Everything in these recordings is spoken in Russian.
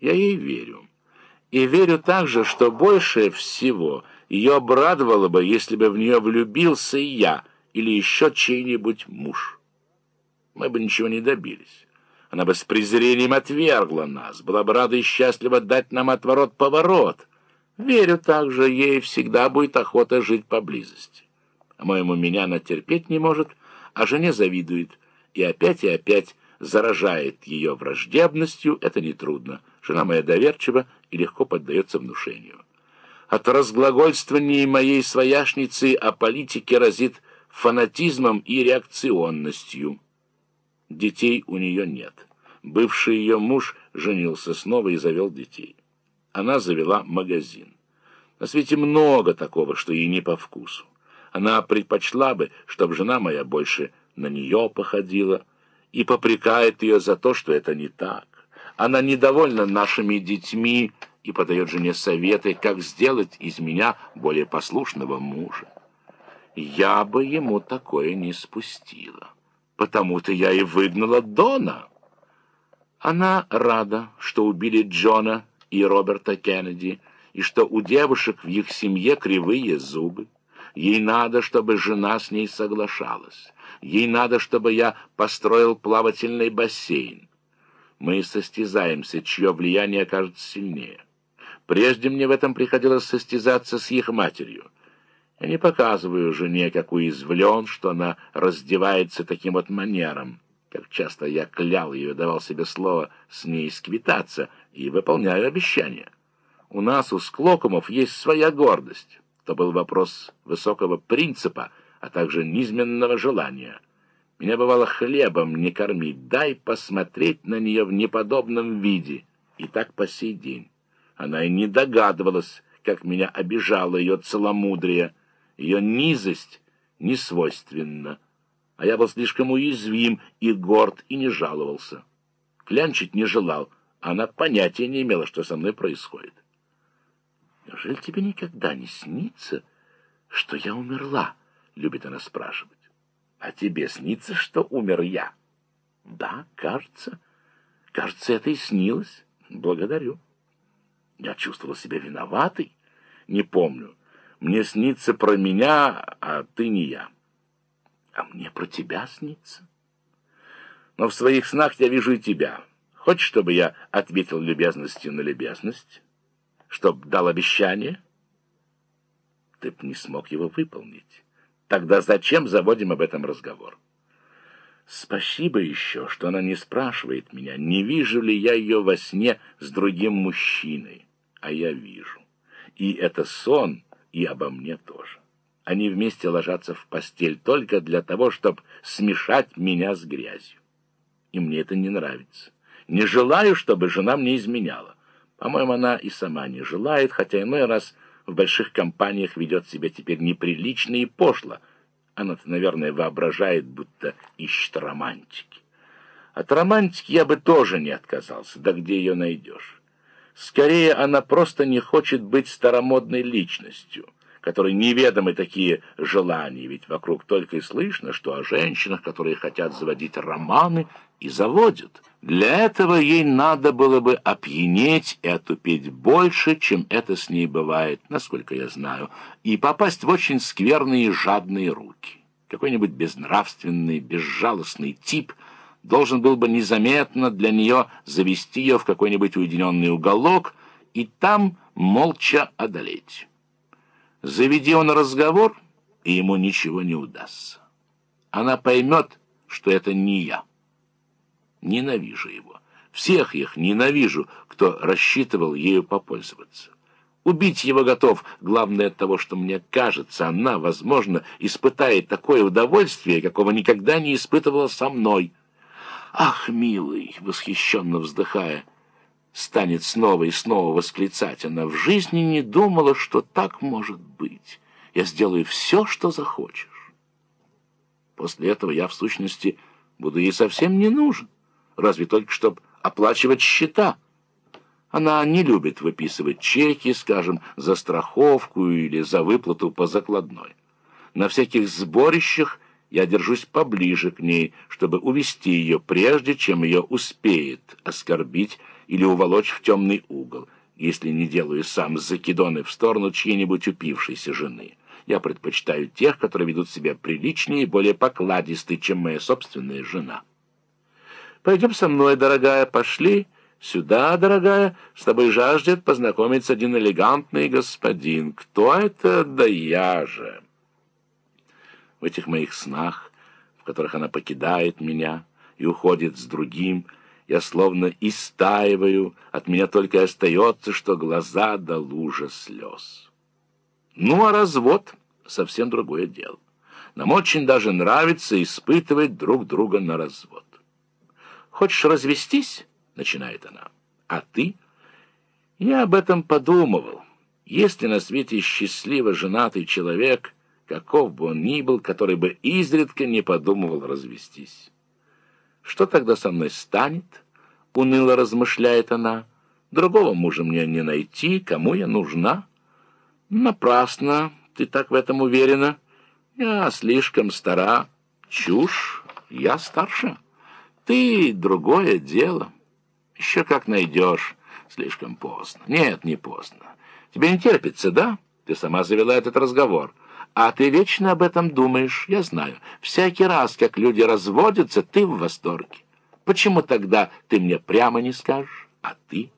Я ей верю. И верю также, что больше всего ее обрадовало бы, если бы в нее влюбился я, или еще чей-нибудь муж. Мы бы ничего не добились. Она бы с презрением отвергла нас, была бы рада и счастлива дать нам отворот-поворот. Верю также, ей всегда будет охота жить поблизости. По-моему, меня она терпеть не может, а жене завидует. И опять и опять заражает ее враждебностью, это нетрудно. Жена моя доверчива и легко поддается внушению. От разглагольствования моей свояшницы о политике разит фанатизмом и реакционностью. Детей у нее нет. Бывший ее муж женился снова и завел детей. Она завела магазин. На свете много такого, что ей не по вкусу. Она предпочла бы, чтобы жена моя больше на нее походила, и попрекает ее за то, что это не так. Она недовольна нашими детьми и подает жене советы, как сделать из меня более послушного мужа. Я бы ему такое не спустила. Потому-то я и выгнала Дона. Она рада, что убили Джона и Роберта Кеннеди, и что у девушек в их семье кривые зубы. Ей надо, чтобы жена с ней соглашалась. Ей надо, чтобы я построил плавательный бассейн. Мы состязаемся, чье влияние окажется сильнее. Прежде мне в этом приходилось состязаться с их матерью. Я не показываю жене, как уязвлен, что она раздевается таким вот манером. Как часто я клял ее, давал себе слово с ней сквитаться и выполняю обещания. У нас, у Склокумов, есть своя гордость. То был вопрос высокого принципа, а также низменного желания. Меня бывало хлебом не кормить, дай посмотреть на нее в неподобном виде. И так по сей день. Она и не догадывалась, как меня обижало ее целомудрие. Ее низость не свойственна. А я был слишком уязвим и горд, и не жаловался. Клянчить не желал, она понятия не имела, что со мной происходит. Неужели тебе никогда не снится, что я умерла? Любит она спрашивать. А тебе снится, что умер я? Да, кажется. Кажется, это и снилось. Благодарю. Я чувствовал себя виноватой. Не помню. Мне снится про меня, а ты не я. А мне про тебя снится. Но в своих снах я вижу и тебя. Хочешь, чтобы я ответил любезностью на любезность? Чтоб дал обещание? Ты б не смог его выполнить. Тогда зачем заводим об этом разговор? Спасибо еще, что она не спрашивает меня, не вижу ли я ее во сне с другим мужчиной. А я вижу. И это сон, и обо мне тоже. Они вместе ложатся в постель только для того, чтобы смешать меня с грязью. И мне это не нравится. Не желаю, чтобы жена мне изменяла. По-моему, она и сама не желает, хотя иной раз в больших компаниях ведет себя теперь неприлично и пошло. Она-то, наверное, воображает, будто ищет романтики. От романтики я бы тоже не отказался, да где ее найдешь? Скорее, она просто не хочет быть старомодной личностью, которой неведомы такие желания, ведь вокруг только и слышно, что о женщинах, которые хотят заводить романы, и заводят. Для этого ей надо было бы опьянеть и отупеть больше, чем это с ней бывает, насколько я знаю, и попасть в очень скверные и жадные руки. Какой-нибудь безнравственный, безжалостный тип должен был бы незаметно для нее завести ее в какой-нибудь уединенный уголок и там молча одолеть. Заведи он разговор, и ему ничего не удастся. Она поймет, что это не я. Ненавижу его. Всех их ненавижу, кто рассчитывал ею попользоваться. Убить его готов, главное от того, что мне кажется, она, возможно, испытает такое удовольствие, какого никогда не испытывала со мной. «Ах, милый!» — восхищенно вздыхая, станет снова и снова восклицать. Она в жизни не думала, что так может быть. Я сделаю все, что захочешь. После этого я, в сущности, буду ей совсем не нужен разве только чтобы оплачивать счета. Она не любит выписывать чеки, скажем, за страховку или за выплату по закладной. На всяких сборищах я держусь поближе к ней, чтобы увести ее, прежде чем ее успеет оскорбить или уволочь в темный угол, если не делаю сам закидоны в сторону чьей-нибудь упившейся жены. Я предпочитаю тех, которые ведут себя приличнее и более покладисты, чем моя собственная жена. Пойдем со мной, дорогая, пошли. Сюда, дорогая, с тобой жаждет познакомиться один элегантный господин. Кто это? Да я же. В этих моих снах, в которых она покидает меня и уходит с другим, я словно истаиваю, от меня только и остается, что глаза до лужа слез. Ну, а развод — совсем другое дело. Нам очень даже нравится испытывать друг друга на развод. Хочешь развестись? — начинает она. А ты? Я об этом подумывал. Если на свете счастливо женатый человек, каков бы он ни был, который бы изредка не подумывал развестись. Что тогда со мной станет? — уныло размышляет она. Другого мужа мне не найти, кому я нужна? Напрасно, ты так в этом уверена. Я слишком стара. Чушь, я старше. Ты — другое дело. Еще как найдешь. Слишком поздно. Нет, не поздно. Тебе не терпится, да? Ты сама завела этот разговор. А ты вечно об этом думаешь, я знаю. Всякий раз, как люди разводятся, ты в восторге. Почему тогда ты мне прямо не скажешь? А ты?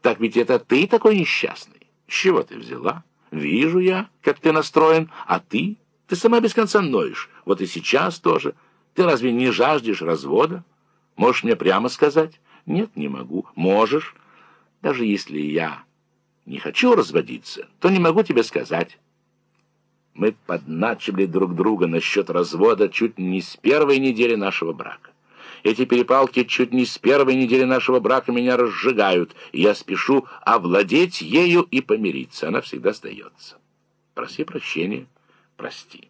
Так ведь это ты такой несчастный. С чего ты взяла? Вижу я, как ты настроен. А ты? Ты сама без конца ноешь. Вот и сейчас тоже. Ты разве не жаждешь развода? Можешь мне прямо сказать? Нет, не могу. Можешь. Даже если я не хочу разводиться, то не могу тебе сказать. Мы подначивали друг друга насчет развода чуть не с первой недели нашего брака. Эти перепалки чуть не с первой недели нашего брака меня разжигают, и я спешу овладеть ею и помириться. Она всегда остается. Проси прощения, прости.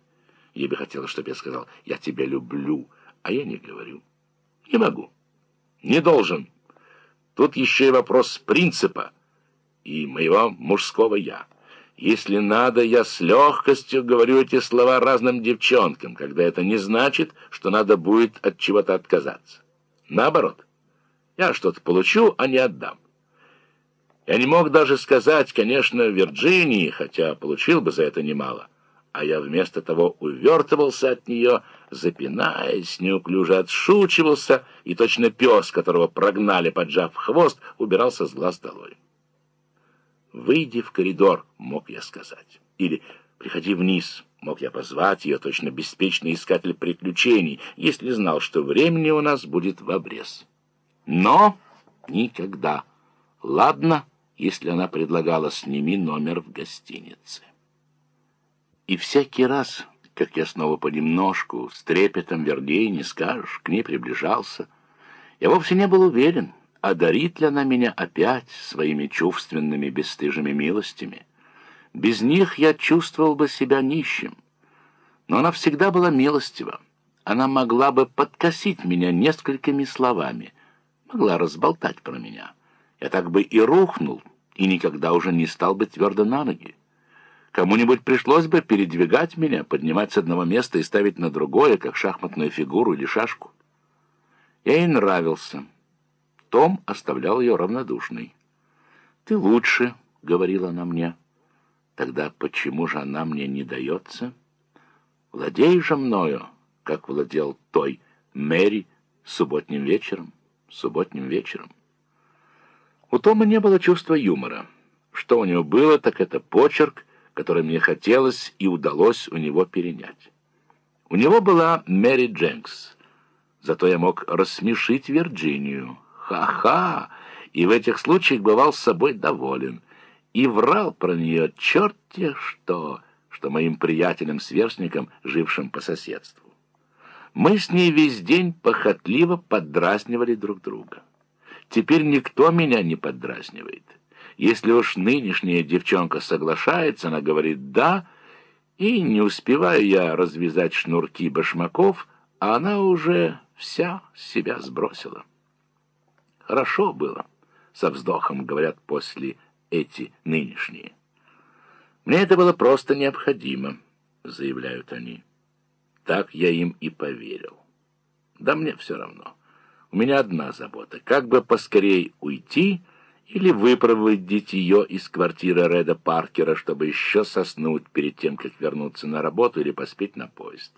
Ей бы хотелось, чтобы я сказал «я тебя люблю», а я не говорю. Не могу. Не должен. Тут еще и вопрос принципа и моего мужского «я». Если надо, я с легкостью говорю эти слова разным девчонкам, когда это не значит, что надо будет от чего-то отказаться. Наоборот, я что-то получу, а не отдам. Я не мог даже сказать, конечно, Вирджинии, хотя получил бы за это немало, а я вместо того увертывался от нее, запинаясь, неуклюже отшучивался, и точно пес, которого прогнали, поджав хвост, убирался с глаз долой. «Выйди в коридор», — мог я сказать. Или «Приходи вниз», — мог я позвать ее, точно беспечный искатель приключений, если знал, что времени у нас будет в обрез. Но никогда. Ладно, если она предлагала «сними номер в гостинице». И всякий раз, как я снова понемножку, с трепетом, вернее, не скажешь, к ней приближался, я вовсе не был уверен — одарит ли она меня опять своими чувственными бесстыжими милостями. Без них я чувствовал бы себя нищим. Но она всегда была милостива. Она могла бы подкосить меня несколькими словами, могла разболтать про меня. Я так бы и рухнул, и никогда уже не стал бы твердо на ноги. Кому-нибудь пришлось бы передвигать меня, поднимать с одного места и ставить на другое, как шахматную фигуру или шашку. Я ей нравился. Том оставлял ее равнодушной. «Ты лучше», — говорила она мне. «Тогда почему же она мне не дается? Владей же мною, как владел той Мэри субботним вечером, субботним вечером». У Тома не было чувства юмора. Что у него было, так это почерк, который мне хотелось и удалось у него перенять. У него была Мэри Дженкс, зато я мог рассмешить Вирджинию, Ха-ха! И в этих случаях бывал с собой доволен. И врал про нее черт-те что, что моим приятелям-сверстникам, жившим по соседству. Мы с ней весь день похотливо поддразнивали друг друга. Теперь никто меня не поддразнивает. Если уж нынешняя девчонка соглашается, она говорит «да», и не успеваю я развязать шнурки башмаков, а она уже вся себя сбросила. Хорошо было, со вздохом говорят после эти нынешние. Мне это было просто необходимо, заявляют они. Так я им и поверил. Да мне все равно. У меня одна забота — как бы поскорей уйти или выпроводить ее из квартиры Реда Паркера, чтобы еще соснуть перед тем, как вернуться на работу или поспеть на поезд.